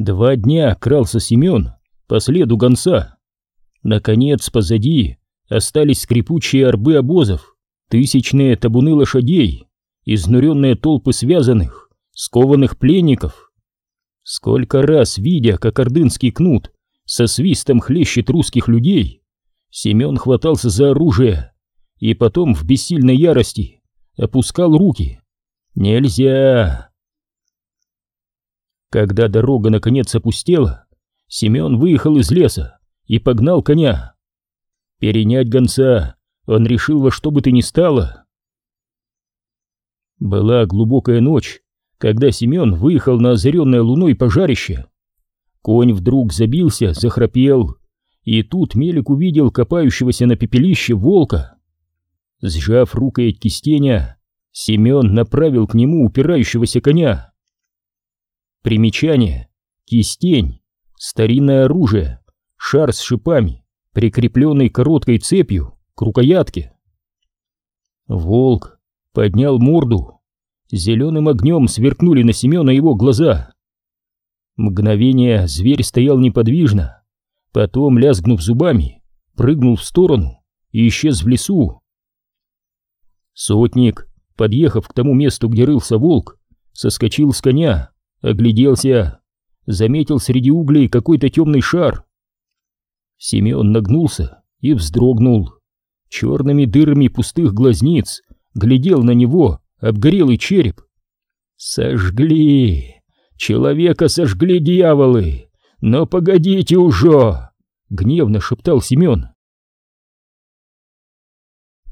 Два дня крался Семен по следу гонца. Наконец, позади остались скрипучие орбы обозов, тысячные табуны лошадей, изнуренные толпы связанных, скованных пленников. Сколько раз, видя, как ордынский кнут со свистом хлещет русских людей, Семен хватался за оружие и потом в бессильной ярости опускал руки. Нельзя! Когда дорога наконец опустела, Семен выехал из леса и погнал коня. Перенять гонца он решил во что бы то ни стало. Была глубокая ночь, когда Семен выехал на озаренное луной пожарище. Конь вдруг забился, захрапел, и тут Мелик увидел копающегося на пепелище волка. Сжав рукоять кистеня, Семен направил к нему упирающегося коня. Примечание. Кистень. Старинное оружие. Шар с шипами, прикрепленный короткой цепью к рукоятке. Волк поднял морду. Зеленым огнем сверкнули на Семена его глаза. Мгновение зверь стоял неподвижно, потом, лязгнув зубами, прыгнул в сторону и исчез в лесу. Сотник, подъехав к тому месту, где рылся волк, соскочил с коня, огляделся, заметил среди углей какой-то темный шар. Семен нагнулся и вздрогнул. Черными дырами пустых глазниц глядел на него обгорелый череп. «Сожгли! Человека сожгли дьяволы! Но погодите уже!» — гневно шептал Семен.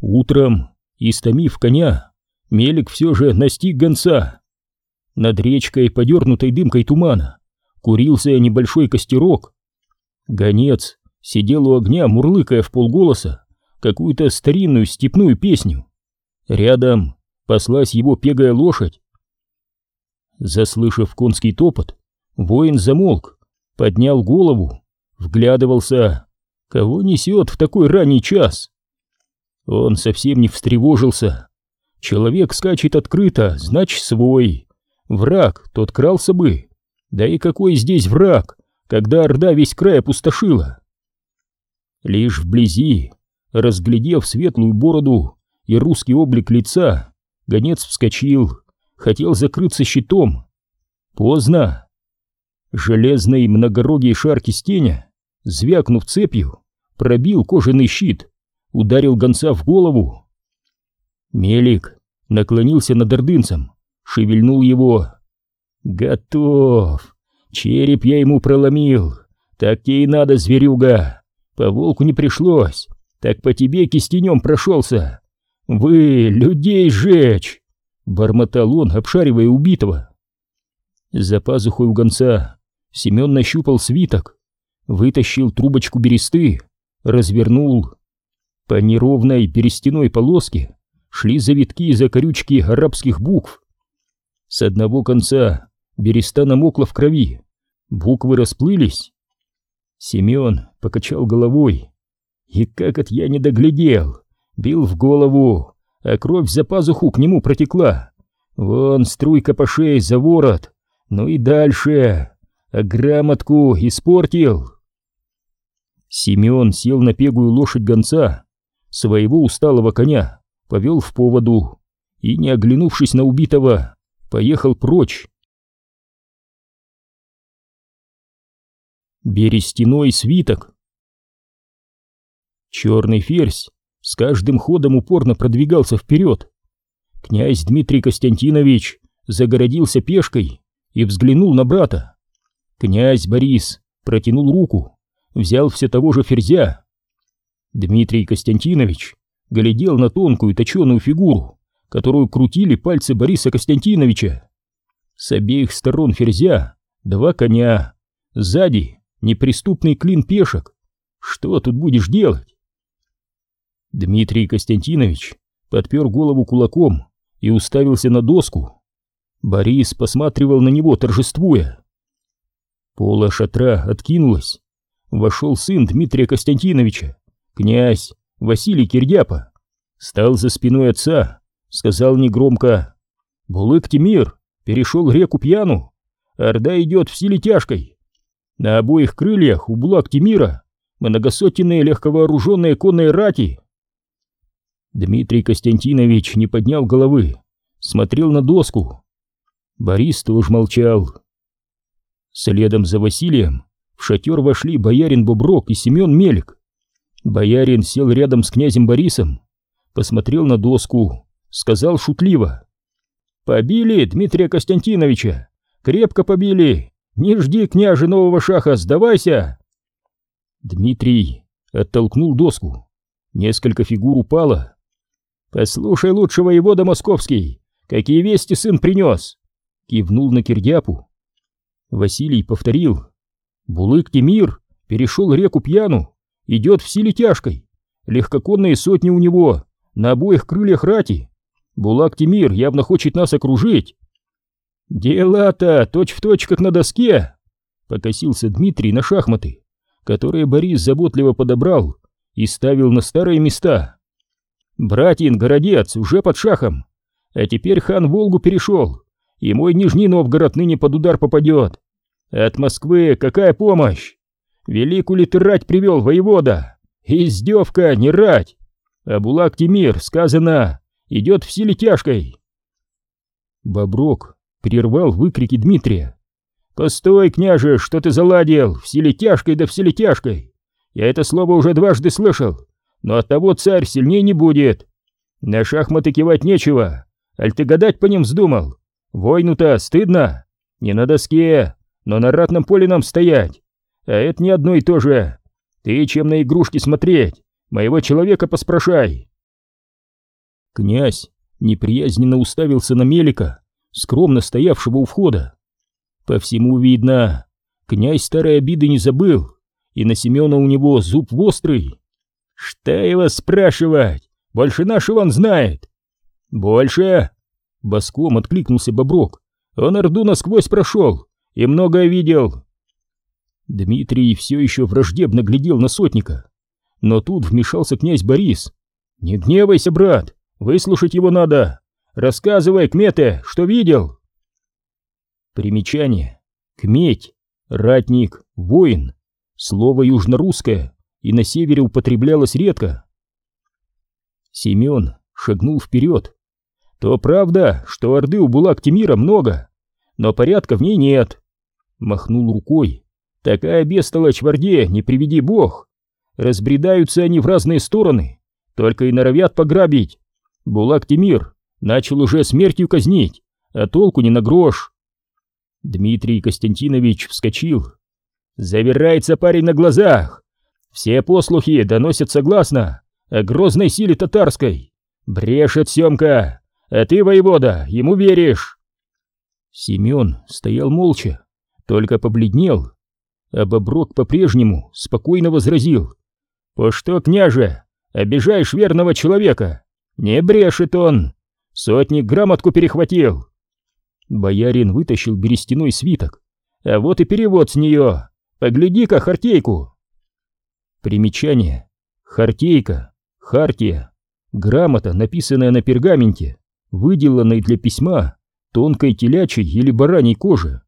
Утром Истомив коня, Мелик все же настиг гонца. Над речкой, подернутой дымкой тумана, курился небольшой костерок. Гонец сидел у огня, мурлыкая в полголоса какую-то старинную степную песню. Рядом паслась его пегая лошадь. Заслышав конский топот, воин замолк, поднял голову, вглядывался. Кого несет в такой ранний час? Он совсем не встревожился. Человек скачет открыто, значит свой. Враг, тот крался бы. Да и какой здесь враг, когда Орда весь край опустошила? Лишь вблизи, разглядев светлую бороду и русский облик лица, гонец вскочил, хотел закрыться щитом. Поздно. Железный многорогий шар кистеня, звякнув цепью, пробил кожаный щит ударил гонца в голову. Мелик наклонился над ордынцем, шевельнул его. «Готов! Череп я ему проломил. Так и надо, зверюга. По волку не пришлось, так по тебе кистенем прошелся. Вы, людей жечь!» Бормотал он, обшаривая убитого. За пазухой у гонца Семен нащупал свиток, вытащил трубочку бересты, развернул по неровной берестяной полоске шли завитки и закорючки арабских букв. С одного конца береста намокла в крови, буквы расплылись. Семен покачал головой. И как это я не доглядел, бил в голову, а кровь за пазуху к нему протекла. Вон струйка по шее за ворот, ну и дальше, а грамотку испортил. Семен сел на пегую лошадь гонца, своего усталого коня повел в поводу и, не оглянувшись на убитого, поехал прочь. Берестяной свиток Черный ферзь с каждым ходом упорно продвигался вперед. Князь Дмитрий Константинович загородился пешкой и взглянул на брата. Князь Борис протянул руку, взял все того же ферзя Дмитрий Константинович глядел на тонкую точеную фигуру, которую крутили пальцы Бориса Константиновича. С обеих сторон ферзя два коня, сзади неприступный клин пешек. Что тут будешь делать? Дмитрий Константинович подпер голову кулаком и уставился на доску. Борис посматривал на него, торжествуя. Пола шатра откинулась. Вошел сын Дмитрия Константиновича, Князь Василий Кирдяпа стал за спиной отца, сказал негромко «Булык Тимир перешел реку Пьяну, Орда идет в силе тяжкой, На обоих крыльях у Булак Тимира многосотенные легковооруженные конные рати. Дмитрий Константинович не поднял головы, смотрел на доску. Борис тоже молчал. Следом за Василием в шатер вошли боярин Боброк и Семен Мелик. Боярин сел рядом с князем Борисом, посмотрел на доску, сказал шутливо. «Побили Дмитрия Константиновича, крепко побили, не жди княже нового шаха, сдавайся!» Дмитрий оттолкнул доску, несколько фигур упало. «Послушай лучше воевода московский, какие вести сын принес!» Кивнул на Кирдяпу. Василий повторил. «Булык Тимир перешел реку Пьяну, идет в силе тяжкой, легкоконные сотни у него, на обоих крыльях рати. Булак Тимир явно хочет нас окружить». «Дела-то точь-в-точь, как на доске!» Покосился Дмитрий на шахматы, которые Борис заботливо подобрал и ставил на старые места. Братин, городец, уже под шахом. А теперь хан Волгу перешел, и мой Нижний Новгород ныне под удар попадет. От Москвы какая помощь? Великую ли привел, воевода? Издевка, не рать. А Булак Тимир, сказано, идет в силе тяжкой. Боброк прервал выкрики Дмитрия. «Постой, княже, что ты заладил? В силе тяжкой да в силе тяжкой! Я это слово уже дважды слышал но оттого царь сильнее не будет. На шахматы кивать нечего, аль ты гадать по ним вздумал. Войну-то стыдно, не на доске, но на ратном поле нам стоять. А это не одно и то же. Ты чем на игрушки смотреть, моего человека поспрашай. Князь неприязненно уставился на Мелика, скромно стоявшего у входа. По всему видно, князь старой обиды не забыл, и на Семена у него зуб острый. «Что его спрашивать? Больше нашего он знает!» «Больше!» — боском откликнулся Боброк. «Он Орду насквозь прошел и многое видел!» Дмитрий все еще враждебно глядел на сотника. Но тут вмешался князь Борис. «Не гневайся, брат, выслушать его надо! Рассказывай, кмете, что видел!» Примечание. Кметь, ратник, воин. Слово южнорусское, и на севере употреблялось редко. Семен шагнул вперед. То правда, что Орды у Булак-Тимира много, но порядка в ней нет. Махнул рукой. Такая бестолочь в Орде, не приведи бог. Разбредаются они в разные стороны, только и норовят пограбить. Булак-Тимир начал уже смертью казнить, а толку не на грош. Дмитрий Константинович вскочил. Завирается парень на глазах. Все послухи доносят согласно о грозной силе татарской. Брешет Семка, а ты, воевода, ему веришь. Семен стоял молча, только побледнел, а Боброк по-прежнему спокойно возразил. «По что, княже, обижаешь верного человека? Не брешет он! Сотник грамотку перехватил!» Боярин вытащил берестяной свиток. «А вот и перевод с нее! Погляди-ка, хартейку!» Примечание. Хартейка, хартия, грамота, написанная на пергаменте, выделанной для письма тонкой телячьей или бараньей кожи.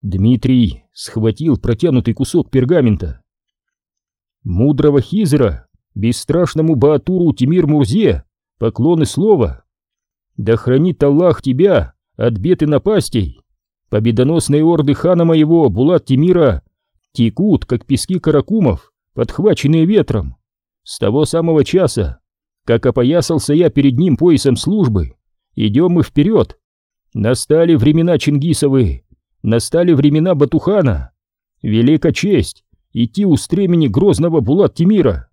Дмитрий схватил протянутый кусок пергамента. Мудрого Хизера, бесстрашному Баатуру Тимир Мурзе, поклоны слова. Да хранит Аллах тебя от бед и напастей. Победоносные орды хана моего, Булат Тимира, текут, как пески каракумов, подхваченные ветром. С того самого часа, как опоясался я перед ним поясом службы, идем мы вперед. Настали времена Чингисовы, настали времена Батухана. Велика честь идти у стремени грозного Булат-Тимира.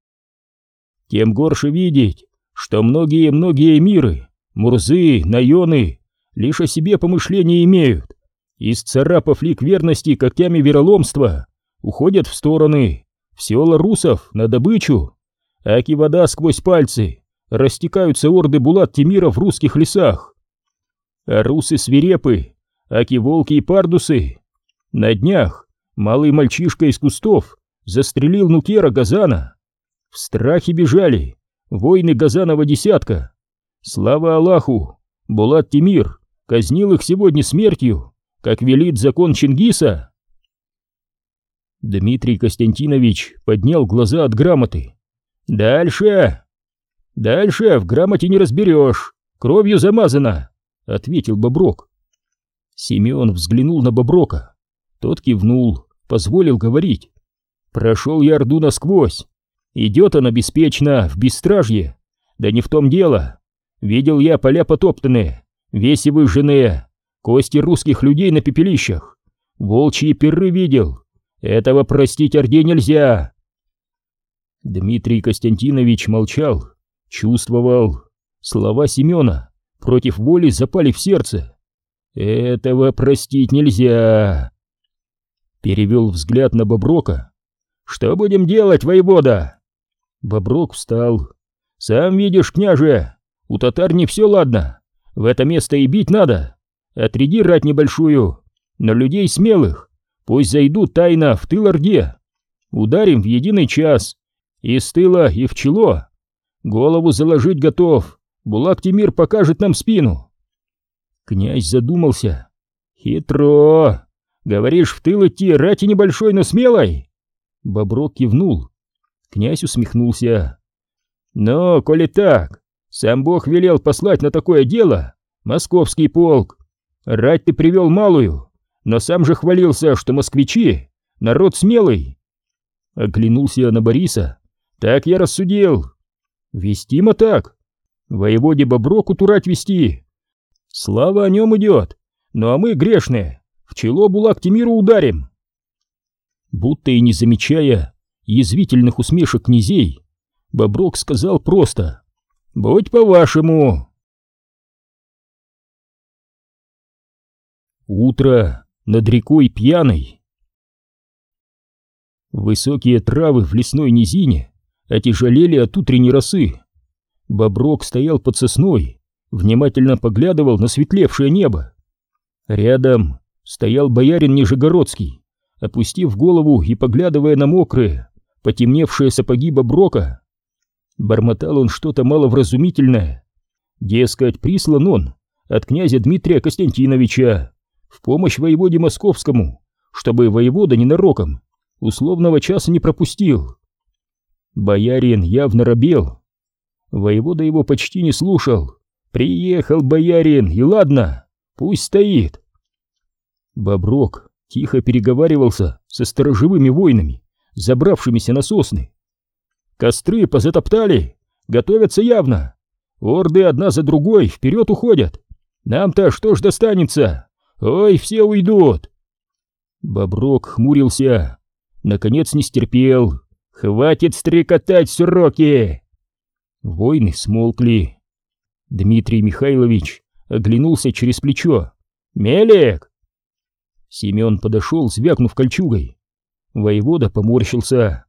Тем горше видеть, что многие-многие миры, Мурзы, Найоны, лишь о себе помышления имеют, исцарапав лик верности когтями вероломства, уходят в стороны, в села русов, на добычу. Аки вода сквозь пальцы, растекаются орды Булат-Тимира в русских лесах. А русы свирепы, аки волки и пардусы. На днях малый мальчишка из кустов застрелил Нукера Газана. В страхе бежали воины Газанова десятка. Слава Аллаху, Булат-Тимир казнил их сегодня смертью, как велит закон Чингиса. Дмитрий Константинович поднял глаза от грамоты. «Дальше!» «Дальше в грамоте не разберешь, кровью замазано», — ответил Боброк. Семен взглянул на Боброка. Тот кивнул, позволил говорить. «Прошел я Орду насквозь. Идет она беспечно, в бессражье. Да не в том дело. Видел я поля потоптанные, веси выжженные, кости русских людей на пепелищах. Волчьи перы видел. Этого простить Орде нельзя». Дмитрий Константинович молчал, чувствовал. Слова Семена против воли запали в сердце. Этого простить нельзя. Перевел взгляд на Боброка. Что будем делать, воевода? Боброк встал. Сам видишь, княже, у татар не все ладно. В это место и бить надо. Отряди рать небольшую, но людей смелых. Пусть зайдут тайно в тыл Орде. Ударим в единый час. И с тыла, и в чело. Голову заложить готов. Булак Тимир покажет нам спину. Князь задумался. Хитро. Говоришь, в тыл идти, рати небольшой, но смелой? Боброк кивнул. Князь усмехнулся. Но, коли так, сам Бог велел послать на такое дело московский полк. Рать ты привел малую, но сам же хвалился, что москвичи — народ смелый. Оглянулся на Бориса. Так я рассудил. Вестимо так. Воеводе Боброку турать вести. Слава о нем идет. Ну а мы грешные. В чело Булак Тимиру ударим. Будто и не замечая язвительных усмешек князей, Боброк сказал просто «Будь по-вашему». Утро над рекой пьяной. Высокие травы в лесной низине отяжелели от утренней росы. Боброк стоял под сосной, внимательно поглядывал на светлевшее небо. Рядом стоял боярин Нижегородский, опустив голову и поглядывая на мокрые, потемневшие сапоги Боброка. Бормотал он что-то маловразумительное. Дескать, прислан он от князя Дмитрия Константиновича в помощь воеводе московскому, чтобы воевода ненароком условного часа не пропустил. Боярин явно робел. Воевода его почти не слушал. «Приехал боярин, и ладно, пусть стоит». Боброк тихо переговаривался со сторожевыми воинами, забравшимися на сосны. «Костры позатоптали, готовятся явно. Орды одна за другой вперед уходят. Нам-то что ж достанется? Ой, все уйдут!» Боброк хмурился, наконец не стерпел, «Хватит стрекотать, сроки!» Войны смолкли. Дмитрий Михайлович оглянулся через плечо. «Мелек!» Семен подошел, звякнув кольчугой. Воевода поморщился.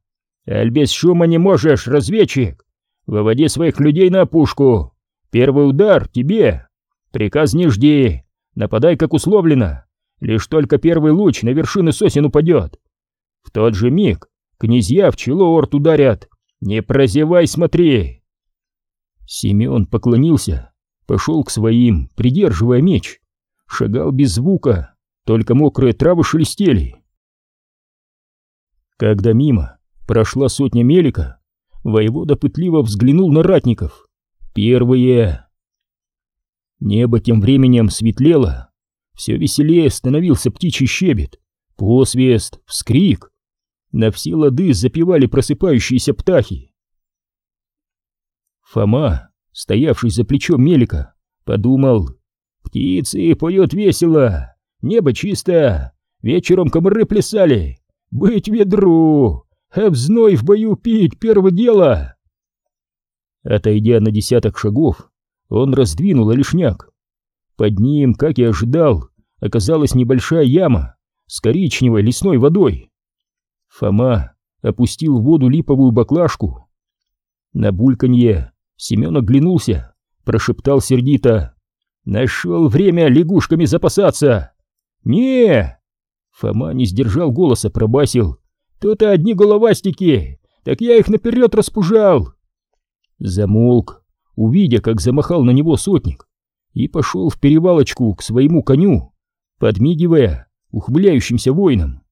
«Аль без шума не можешь, разведчик! Выводи своих людей на опушку! Первый удар тебе! Приказ не жди! Нападай, как условлено! Лишь только первый луч на вершины сосен упадет! В тот же миг Князья в чело орд ударят! Не прозевай, смотри!» Семен поклонился, пошел к своим, придерживая меч. Шагал без звука, только мокрые травы шелестели. Когда мимо прошла сотня мелика, воевода пытливо взглянул на ратников. Первые. Небо тем временем светлело, все веселее становился птичий щебет, посвист, вскрик. На все лады запевали просыпающиеся птахи. Фома, стоявший за плечом Мелика, подумал, «Птицы поют весело, небо чисто, вечером комары плясали, быть ведру, а в бою пить первое дело!» Отойдя на десяток шагов, он раздвинул лишняк. Под ним, как и ожидал, оказалась небольшая яма с коричневой лесной водой. Фома опустил в воду липовую баклажку. На бульканье Семен оглянулся, прошептал сердито. «Нашел время лягушками запасаться!» не Фома не сдержал голоса, пробасил. «То-то одни головастики, так я их наперед распужал!» Замолк, увидя, как замахал на него сотник, и пошел в перевалочку к своему коню, подмигивая ухмыляющимся воинам.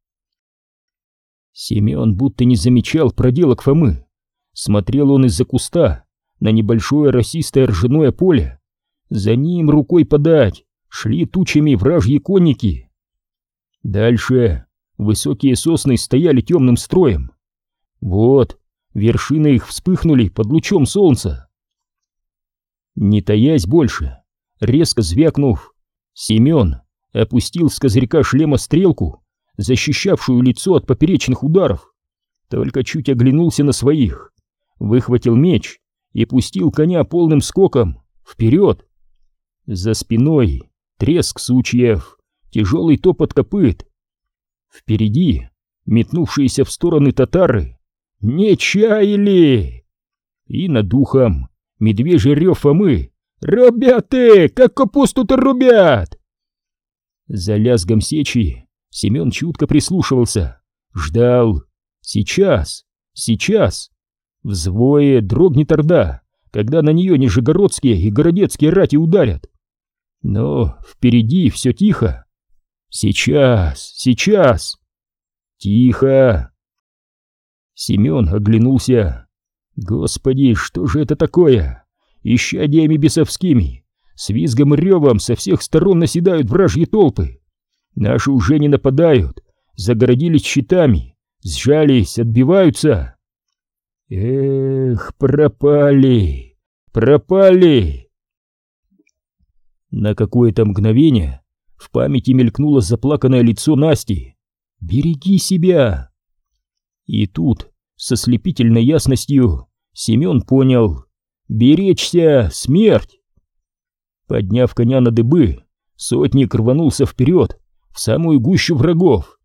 Семен будто не замечал проделок Фомы. Смотрел он из-за куста на небольшое росистое ржаное поле. За ним рукой подать шли тучами вражьи конники. Дальше высокие сосны стояли темным строем. Вот, вершины их вспыхнули под лучом солнца. Не таясь больше, резко звякнув, Семен опустил с козырька шлема стрелку, защищавшую лицо от поперечных ударов, только чуть оглянулся на своих, выхватил меч и пустил коня полным скоком вперед. За спиной треск сучьев, тяжелый топот копыт. Впереди метнувшиеся в стороны татары не чаяли. И над духом медвежий рев Фомы «Ребята, как капусту-то рубят!» За лязгом сечи Семен чутко прислушивался, ждал. Сейчас, сейчас. Взвое дрогнет орда, когда на нее нижегородские и городецкие рати ударят. Но впереди все тихо. Сейчас, сейчас. Тихо. Семен оглянулся. Господи, что же это такое? Исчадиями бесовскими, с визгом и ревом со всех сторон наседают вражьи толпы. Наши уже не нападают, загородились щитами, сжались, отбиваются. Эх, пропали, пропали. На какое-то мгновение в памяти мелькнуло заплаканное лицо Насти. «Береги себя!» И тут, со слепительной ясностью, Семен понял. «Беречься! Смерть!» Подняв коня на дыбы, сотник рванулся вперед, в самую гущу врагов.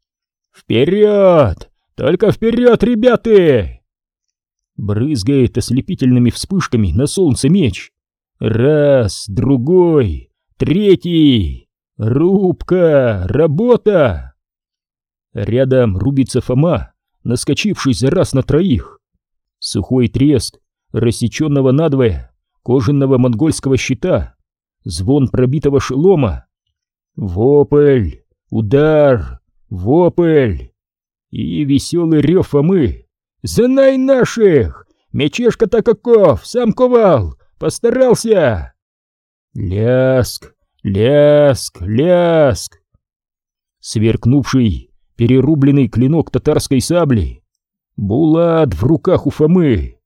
«Вперед! Только вперед, ребята!» Брызгает ослепительными вспышками на солнце меч. Раз, другой, третий. Рубка, работа. Рядом рубится Фома, наскочивший за раз на троих. Сухой треск рассеченного надвое кожаного монгольского щита, звон пробитого шелома. Вопль, удар, вопль и веселый рев Фомы. «Знай наших! Мечешка-то каков! Сам ковал! Постарался!» Ляск, ляск, ляск! Сверкнувший, перерубленный клинок татарской сабли. Булат в руках у Фомы.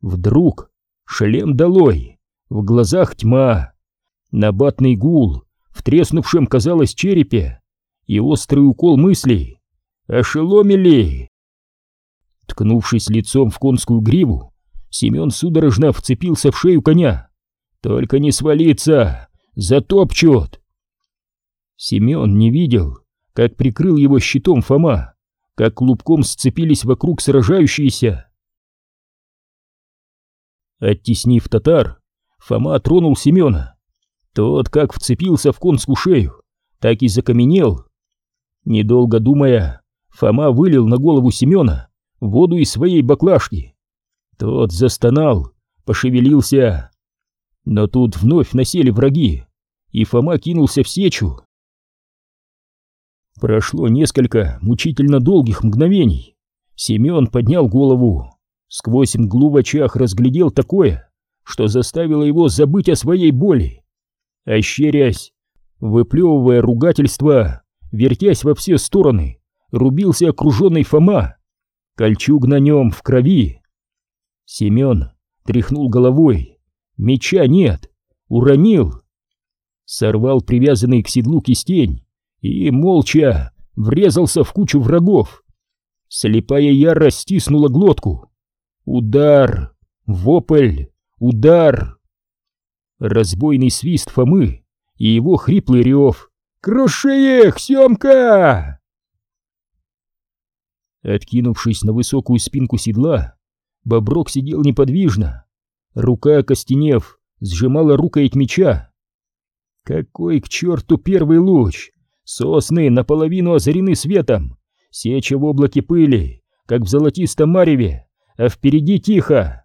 Вдруг шлем долой, в глазах тьма, набатный гул, в треснувшем, казалось, черепе, и острый укол мыслей. Ошеломили! Ткнувшись лицом в конскую гриву, Семен судорожно вцепился в шею коня. «Только не свалиться! Затопчут!» Семен не видел, как прикрыл его щитом Фома, как клубком сцепились вокруг сражающиеся. Оттеснив татар, Фома тронул Семена. Тот как вцепился в конскую шею, так и закаменел. Недолго думая, Фома вылил на голову Семена воду из своей баклажки. Тот застонал, пошевелился. Но тут вновь насели враги, и Фома кинулся в сечу. Прошло несколько мучительно долгих мгновений. Семен поднял голову. Сквозь мглу в очах разглядел такое, что заставило его забыть о своей боли. Ощерясь, выплевывая ругательства, вертясь во все стороны, рубился окруженный Фома. Кольчуг на нем в крови. Семен тряхнул головой. Меча нет. Уронил. Сорвал привязанный к седлу кистень и, молча, врезался в кучу врагов. Слепая ярость стиснула глотку. Удар, вопль, удар. Разбойный свист Фомы и его хриплый рев. «Круши их, Семка!» Откинувшись на высокую спинку седла, Боброк сидел неподвижно. Рука, костенев, сжимала рукоять меча. Какой к черту первый луч! Сосны наполовину озарены светом, сеча в облаке пыли, как в золотистом мареве, а впереди тихо.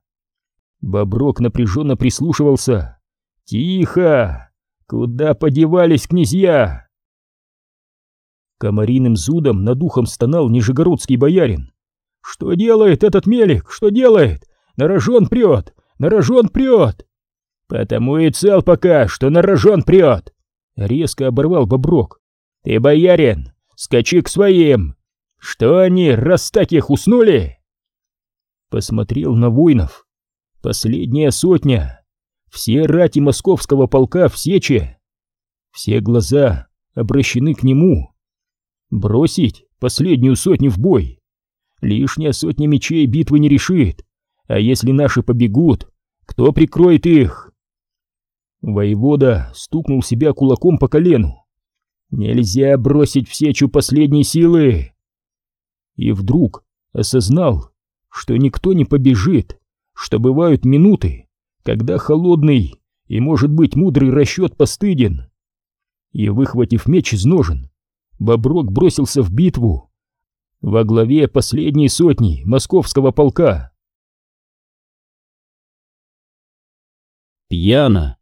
Боброк напряженно прислушивался. Тихо! Куда подевались князья? Комариным зудом над ухом стонал нижегородский боярин. «Что делает этот мелик? Что делает? На рожон прет! На прет!» «Потому и цел пока, что на рожон прет!» Резко оборвал Боброк. «Ты, боярин, скачи к своим! Что они, раз таких уснули?» Посмотрел на воинов. Последняя сотня. Все рати московского полка в сече. Все глаза обращены к нему. Бросить последнюю сотню в бой. Лишняя сотня мечей битвы не решит. А если наши побегут, кто прикроет их? Воевода стукнул себя кулаком по колену. Нельзя бросить в сечу последние силы. И вдруг осознал, что никто не побежит, что бывают минуты, когда холодный и, может быть, мудрый расчет постыден. И, выхватив меч из ножен, Боброк бросился в битву во главе последней сотни московского полка. Пьяно.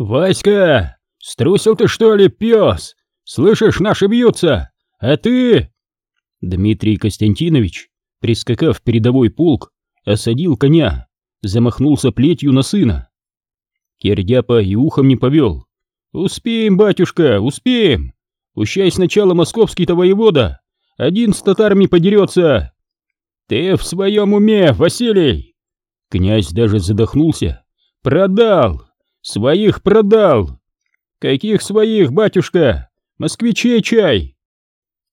«Васька, струсил ты что ли, пес? Слышишь, наши бьются, а ты...» Дмитрий Константинович, прискакав в передовой полк, осадил коня, замахнулся плетью на сына. Кердяпа и ухом не повел. «Успеем, батюшка, успеем! Пущай сначала московский-то воевода, один с татарами подерется!» «Ты в своем уме, Василий!» Князь даже задохнулся. «Продал! Своих продал!» «Каких своих, батюшка? Москвичей чай!»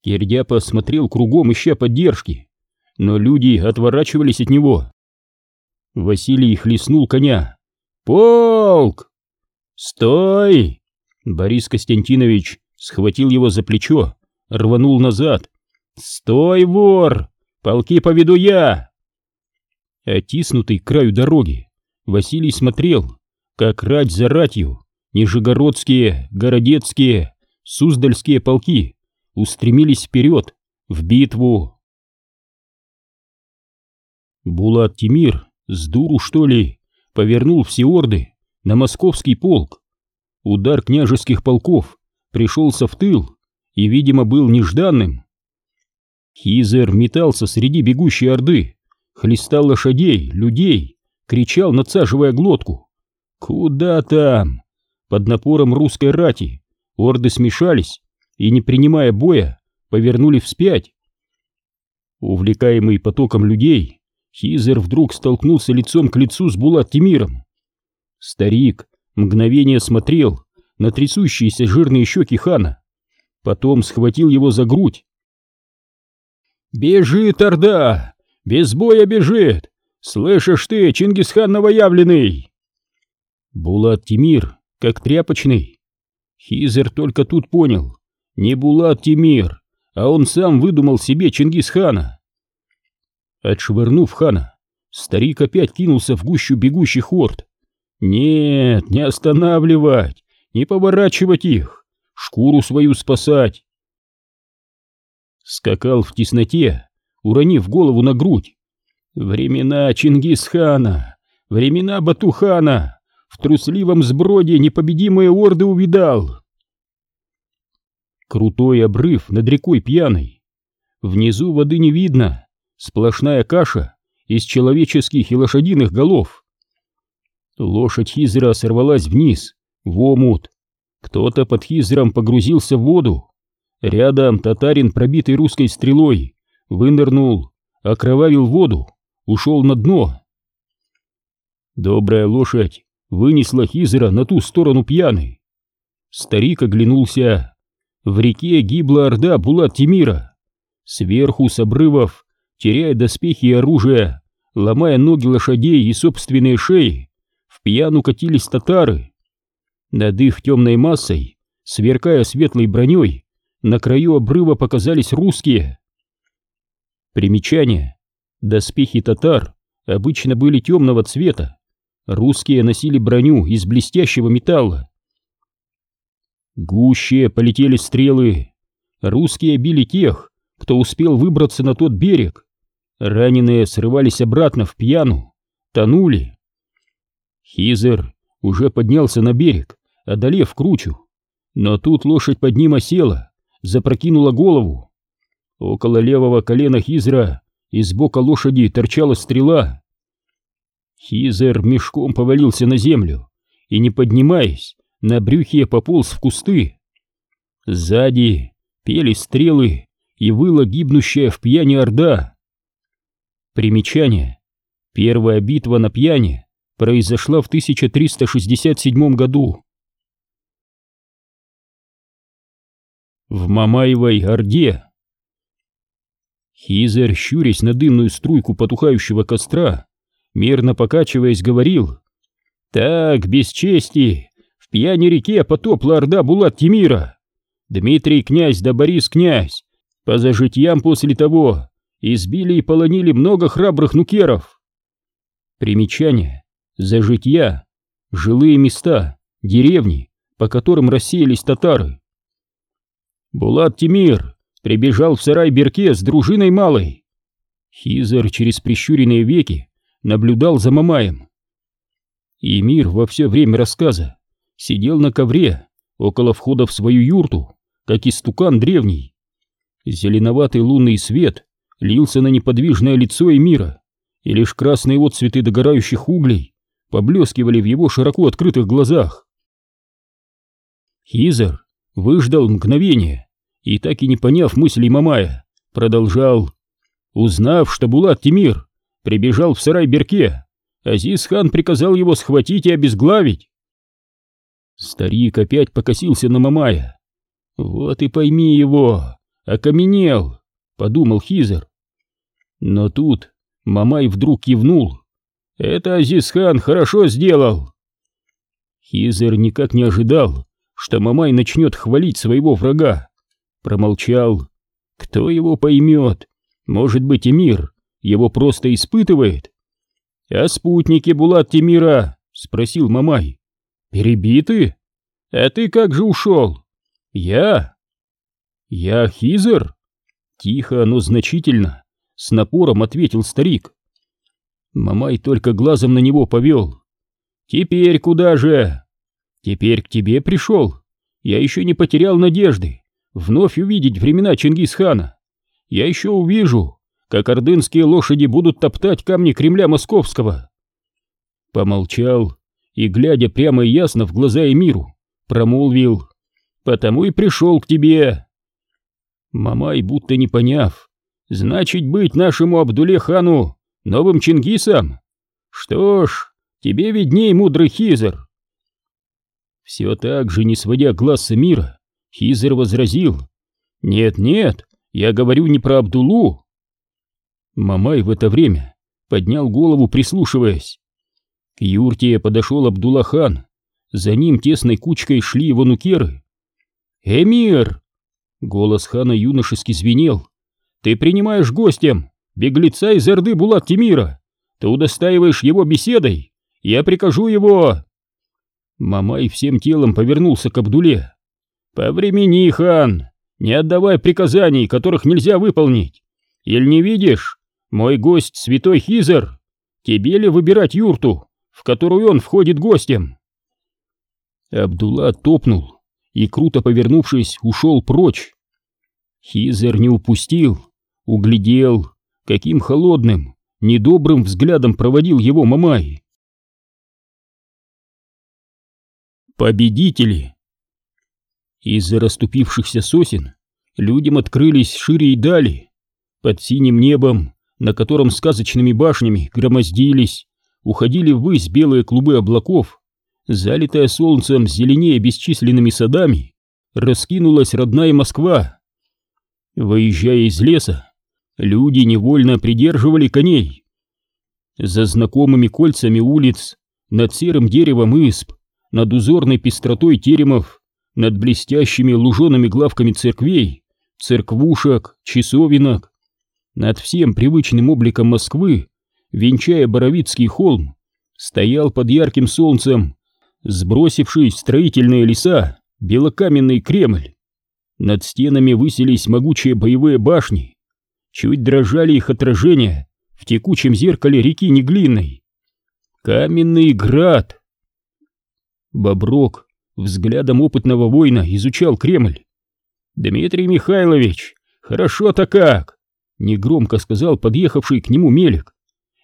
Кирдяпа смотрел кругом, ища поддержки, но люди отворачивались от него. Василий хлестнул коня. «Полк!» «Стой!» Борис Костянтинович схватил его за плечо, рванул назад. «Стой, вор! Полки поведу я!» Оттиснутый к краю дороги, Василий смотрел, как рать за ратью, нижегородские, городецкие, суздальские полки устремились вперед, в битву. Булат Тимир, с дуру что ли, повернул все орды на московский полк. Удар княжеских полков пришелся в тыл и, видимо, был нежданным. Хизер метался среди бегущей орды, хлестал лошадей, людей, кричал, надсаживая глотку. Куда там? Под напором русской рати орды смешались и, не принимая боя, повернули вспять. Увлекаемый потоком людей, Хизер вдруг столкнулся лицом к лицу с Булат Тимиром. Старик мгновение смотрел на трясущиеся жирные щеки хана, потом схватил его за грудь «Бежит Орда! Без боя бежит! Слышишь ты, Чингисхан новоявленный!» Булат Тимир, как тряпочный. Хизер только тут понял. Не Булат Тимир, а он сам выдумал себе Чингисхана. Отшвырнув хана, старик опять кинулся в гущу бегущих орд. Нет, не останавливать, не поворачивать их, шкуру свою спасать скакал в тесноте, уронив голову на грудь. Времена Чингисхана, времена Батухана, в трусливом сброде непобедимые орды увидал. Крутой обрыв над рекой Пьяной. Внизу воды не видно, сплошная каша из человеческих и лошадиных голов. Лошадь Хизера сорвалась вниз, в омут. Кто-то под Хизером погрузился в воду. Рядом татарин, пробитый русской стрелой, вынырнул, окровавил воду, ушел на дно. Добрая лошадь вынесла Хизера на ту сторону пьяный. Старик оглянулся. В реке гибла орда Булат Тимира. Сверху с обрывов, теряя доспехи и оружие, ломая ноги лошадей и собственные шеи, в пьяну катились татары. Над их темной массой, сверкая светлой броней, на краю обрыва показались русские. Примечание. Доспехи татар обычно были темного цвета. Русские носили броню из блестящего металла. Гуще полетели стрелы. Русские били тех, кто успел выбраться на тот берег. Раненые срывались обратно в пьяну, тонули. Хизер уже поднялся на берег, одолев кручу. Но тут лошадь под ним осела, запрокинула голову. Около левого колена Хизера из бока лошади торчала стрела. Хизер мешком повалился на землю и, не поднимаясь, на брюхе пополз в кусты. Сзади пели стрелы и выла гибнущая в пьяни орда. Примечание. Первая битва на пьяне произошла в 1367 году. В Мамаевой Орде Хизер, щурясь на дымную струйку потухающего костра, мерно покачиваясь, говорил «Так, без чести, в пьяне реке потопла орда Булат Тимира. Дмитрий князь да Борис князь по зажитьям после того избили и полонили много храбрых нукеров». Примечание. Зажитья. Жилые места, деревни, по которым рассеялись татары. Булат Тимир прибежал в сарай Берке с дружиной малой. Хизер через прищуренные веки наблюдал за Мамаем. И мир во все время рассказа сидел на ковре около входа в свою юрту, как истукан древний. Зеленоватый лунный свет лился на неподвижное лицо Эмира, и лишь красные отцветы догорающих углей поблескивали в его широко открытых глазах. Хизер выждал мгновение, и так и не поняв мыслей Мамая, продолжал. Узнав, что Булат Тимир прибежал в сарай Берке, Азиз-хан приказал его схватить и обезглавить. Старик опять покосился на Мамая. «Вот и пойми его, окаменел», — подумал Хизер. Но тут Мамай вдруг кивнул. «Это Азиз-хан хорошо сделал». Хизер никак не ожидал, что Мамай начнет хвалить своего врага. Промолчал. Кто его поймет? Может быть, Эмир его просто испытывает? А спутники Булат Тимира? Спросил Мамай. Перебиты? А ты как же ушел? Я? Я Хизер? Тихо, но значительно, с напором ответил старик. Мамай только глазом на него повел. «Теперь куда же?» «Теперь к тебе пришел. Я еще не потерял надежды вновь увидеть времена Чингисхана. Я еще увижу, как ордынские лошади будут топтать камни Кремля Московского. Помолчал и, глядя прямо и ясно в глаза Эмиру, промолвил, «Потому и пришел к тебе». Мамай, будто не поняв, «Значит, быть нашему Абдуле-хану новым Чингисом? Что ж, тебе видней, мудрый Хизер». Все так же, не сводя глаз с Эмира, Хизер возразил. «Нет-нет, я говорю не про Абдулу». Мамай в это время поднял голову, прислушиваясь. К юрте подошел Абдулахан. За ним тесной кучкой шли его нукеры. «Эмир!» Голос хана юношески звенел. «Ты принимаешь гостем беглеца из Орды Булат Тимира. Ты удостаиваешь его беседой. Я прикажу его...» Мамай всем телом повернулся к Абдуле. «Повремени, хан! Не отдавай приказаний, которых нельзя выполнить! Или не видишь? Мой гость святой Хизер! Тебе ли выбирать юрту, в которую он входит гостем?» Абдулла топнул и, круто повернувшись, ушел прочь. Хизер не упустил, углядел, каким холодным, недобрым взглядом проводил его Мамай. Победители! Из-за расступившихся сосен людям открылись шире и дали. Под синим небом, на котором сказочными башнями громоздились, уходили ввысь белые клубы облаков, залитая солнцем зеленее бесчисленными садами, раскинулась родная Москва. Выезжая из леса, люди невольно придерживали коней. За знакомыми кольцами улиц, над серым деревом исп, над узорной пестротой теремов над блестящими лужеными главками церквей, церквушек, часовинок, над всем привычным обликом Москвы, венчая Боровицкий холм, стоял под ярким солнцем, сбросивший строительные леса, белокаменный Кремль. Над стенами высились могучие боевые башни, чуть дрожали их отражения в текучем зеркале реки Неглинной. Каменный град. Боброк взглядом опытного воина изучал Кремль. «Дмитрий Михайлович, хорошо-то как!» — негромко сказал подъехавший к нему Мелик.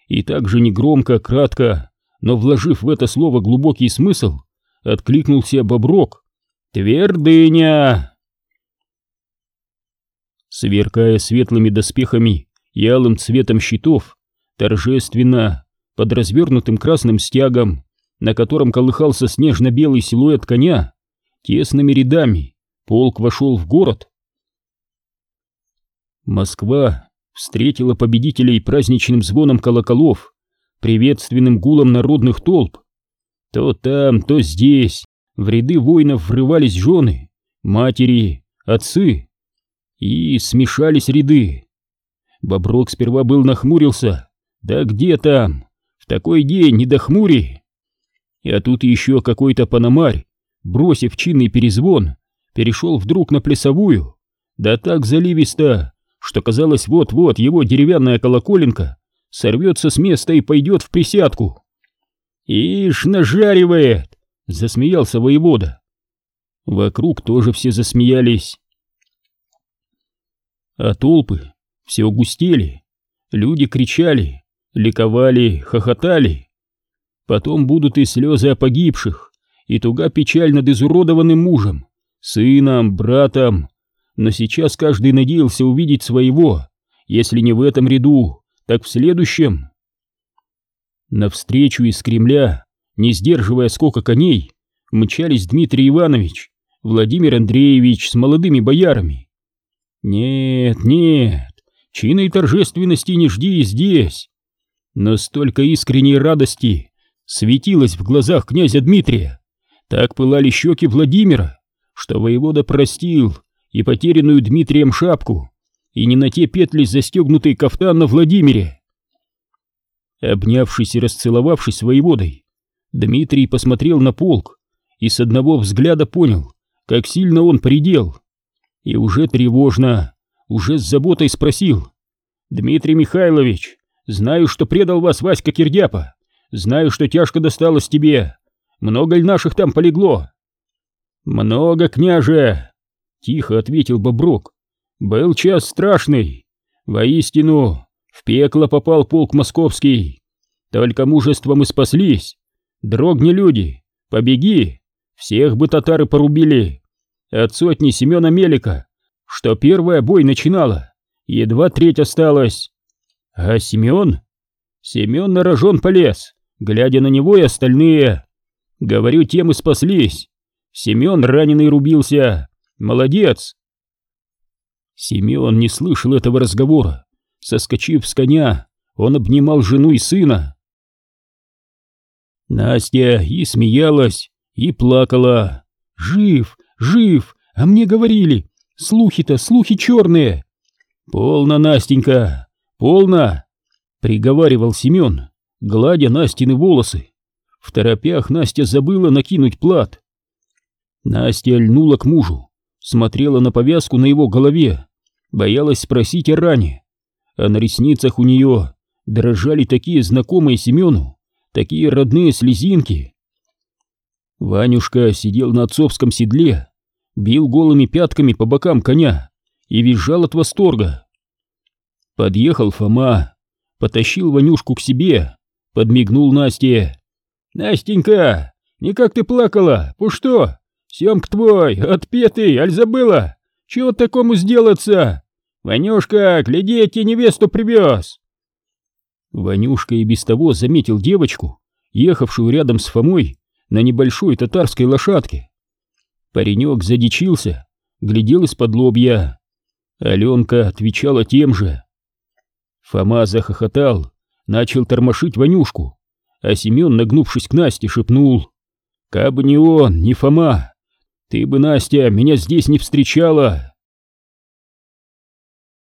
И также негромко, кратко, но вложив в это слово глубокий смысл, откликнулся Боброк. «Твердыня!» Сверкая светлыми доспехами и алым цветом щитов, торжественно, под развернутым красным стягом, на котором колыхался снежно-белый силуэт коня, тесными рядами полк вошел в город. Москва встретила победителей праздничным звоном колоколов, приветственным гулом народных толп. То там, то здесь в ряды воинов врывались жены, матери, отцы, и смешались ряды. Боброк сперва был нахмурился, да где там, в такой день не до хмури. А тут еще какой-то паномарь, бросив чинный перезвон, перешел вдруг на плясовую, да так заливисто, что казалось вот-вот его деревянная колоколенка сорвется с места и пойдет в присядку. «Ишь, нажаривает!» — засмеялся воевода. Вокруг тоже все засмеялись. А толпы все густели, люди кричали, ликовали, хохотали. Потом будут и слезы о погибших, и туга печаль над изуродованным мужем, сыном, братом. Но сейчас каждый надеялся увидеть своего, если не в этом ряду, так в следующем. Навстречу из Кремля, не сдерживая скока коней, мчались Дмитрий Иванович, Владимир Андреевич с молодыми боярами. Нет, нет, чиной торжественности не жди здесь. Но столько искренней радости светилось в глазах князя Дмитрия, так пылали щеки Владимира, что воевода простил и потерянную Дмитрием шапку, и не на те петли застегнутый кафтан на Владимире. Обнявшись и расцеловавшись воеводой, Дмитрий посмотрел на полк и с одного взгляда понял, как сильно он предел. И уже тревожно, уже с заботой спросил. «Дмитрий Михайлович, знаю, что предал вас Васька Кирдяпа, знаю, что тяжко досталось тебе. Много ли наших там полегло?» «Много, княже!» — тихо ответил Боброк. «Был час страшный. Воистину, в пекло попал полк московский. Только мужеством и спаслись. Дрогни, люди, побеги, всех бы татары порубили. От сотни Семена Мелика, что первая бой начинала, едва треть осталась. А Семен? Семен на рожон полез, глядя на него и остальные. Говорю, тем и спаслись. Семен раненый рубился. Молодец. Семен не слышал этого разговора. Соскочив с коня, он обнимал жену и сына. Настя и смеялась, и плакала. «Жив, жив, а мне говорили, слухи-то, слухи черные!» «Полно, Настенька, полно!» — приговаривал Семен, гладя Настины волосы. В торопях Настя забыла накинуть плат. Настя льнула к мужу, смотрела на повязку на его голове, боялась спросить о ране, а на ресницах у нее дрожали такие знакомые Семену, такие родные слезинки. Ванюшка сидел на отцовском седле, бил голыми пятками по бокам коня и визжал от восторга. Подъехал Фома, потащил Ванюшку к себе, подмигнул Насте. «Настенька, никак ты плакала, по что? Семк твой, отпетый, аль забыла? Чего такому сделаться? Ванюшка, гляди, я тебе невесту привез!» Ванюшка и без того заметил девочку, ехавшую рядом с Фомой на небольшой татарской лошадке. Паренек задичился, глядел из-под лобья. Аленка отвечала тем же. Фома захохотал, начал тормошить Ванюшку а Семен, нагнувшись к Насте, шепнул. «Кабы не он, не Фома, ты бы, Настя, меня здесь не встречала!»